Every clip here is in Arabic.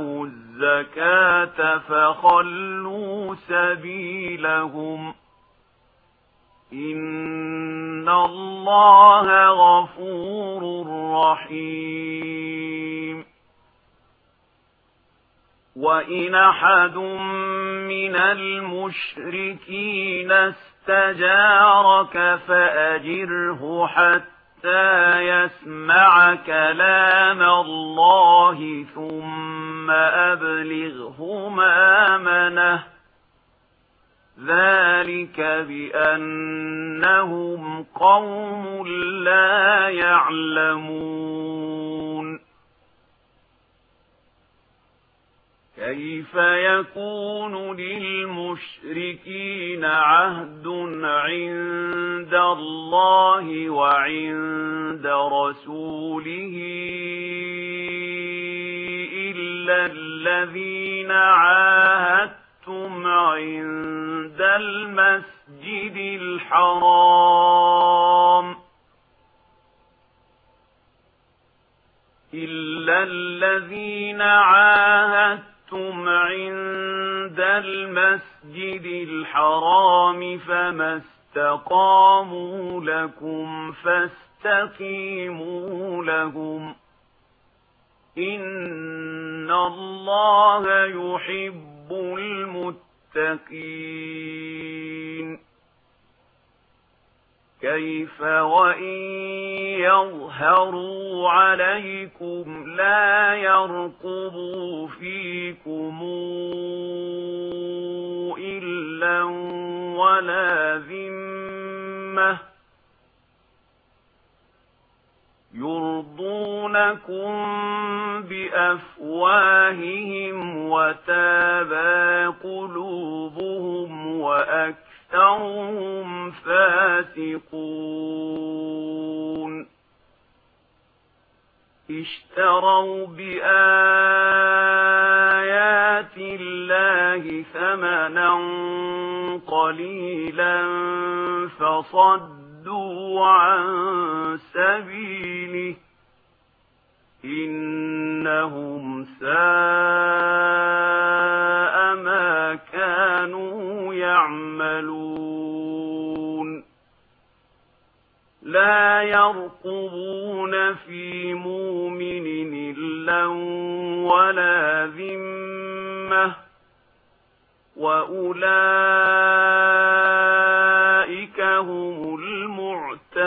آتوا الزكاة فخلوا سبيلهم إن الله غفور رحيم وإن أحد من المشركين استجارك فأجره حتى حتى يسمع كلام الله ثم أبلغه مامنه ذلك بأنهم قوم لا يعلمون كيف يكون للمشركين عهد عند الله وعند رسوله إلا الذين عاهدتم عند المسجد الحرام إلا الذين عاهدتم كنتم عند المسجد الحرام فما استقاموا لكم فاستقيموا لهم إن الله يحب المتقين كيف وإن يظهروا عليكم لا يرقبوا فيكم إلا ولا ذمة يرضونكم بأفواههم وتابا قلوبهم وأكثرهم فاسقون. اشتروا بآيات الله ثمنا قليلا فصدوا صدوا عن سبيله إنهم ساء ما كانوا يعملون لا يرقبون في مؤمن إلا ولا ذمة وأولئك هم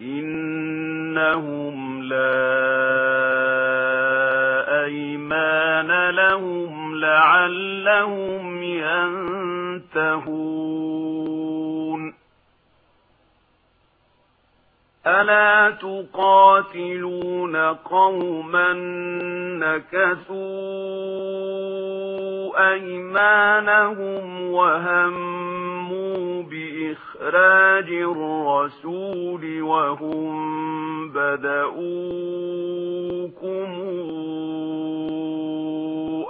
إنهم لا أيمان لهم لعلهم ينتهون ألا تقاتلون قوما نكثوا أيمانهم وهم هموا بإخراج الرسول وهم بدأوكم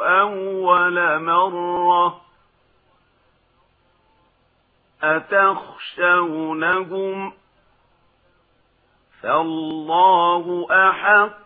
أول مرة أتخشونهم فالله أحق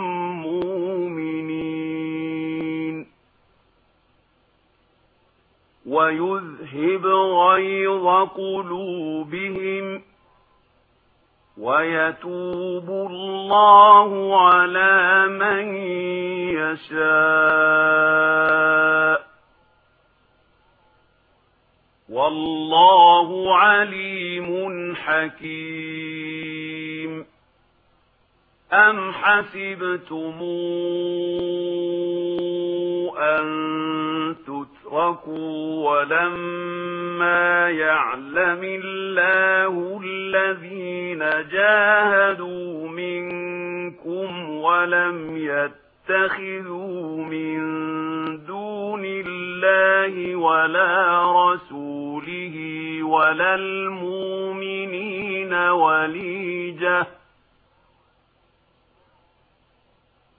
ويذهب غيظ قلوبهم ويتوب الله على من يشاء والله عليم حكيم أم حسبتم أن تتبعوا أَشْرَكُوا وَلَمَّا يَعْلَمِ اللَّهُ الَّذِينَ جَاهَدُوا مِنكُمْ وَلَمْ يَتَّخِذُوا مِن دُونِ اللَّهِ وَلَا رَسُولِهِ وَلَا الْمُؤْمِنِينَ وَلِيًّا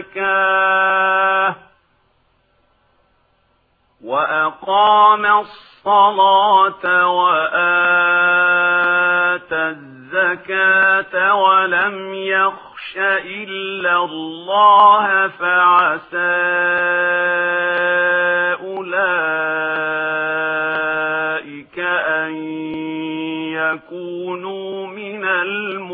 الزكاة وأقام الصلاة وآت الزكاة ولم يخش إلا الله فعسى أولئك أن يكونوا من المؤمنين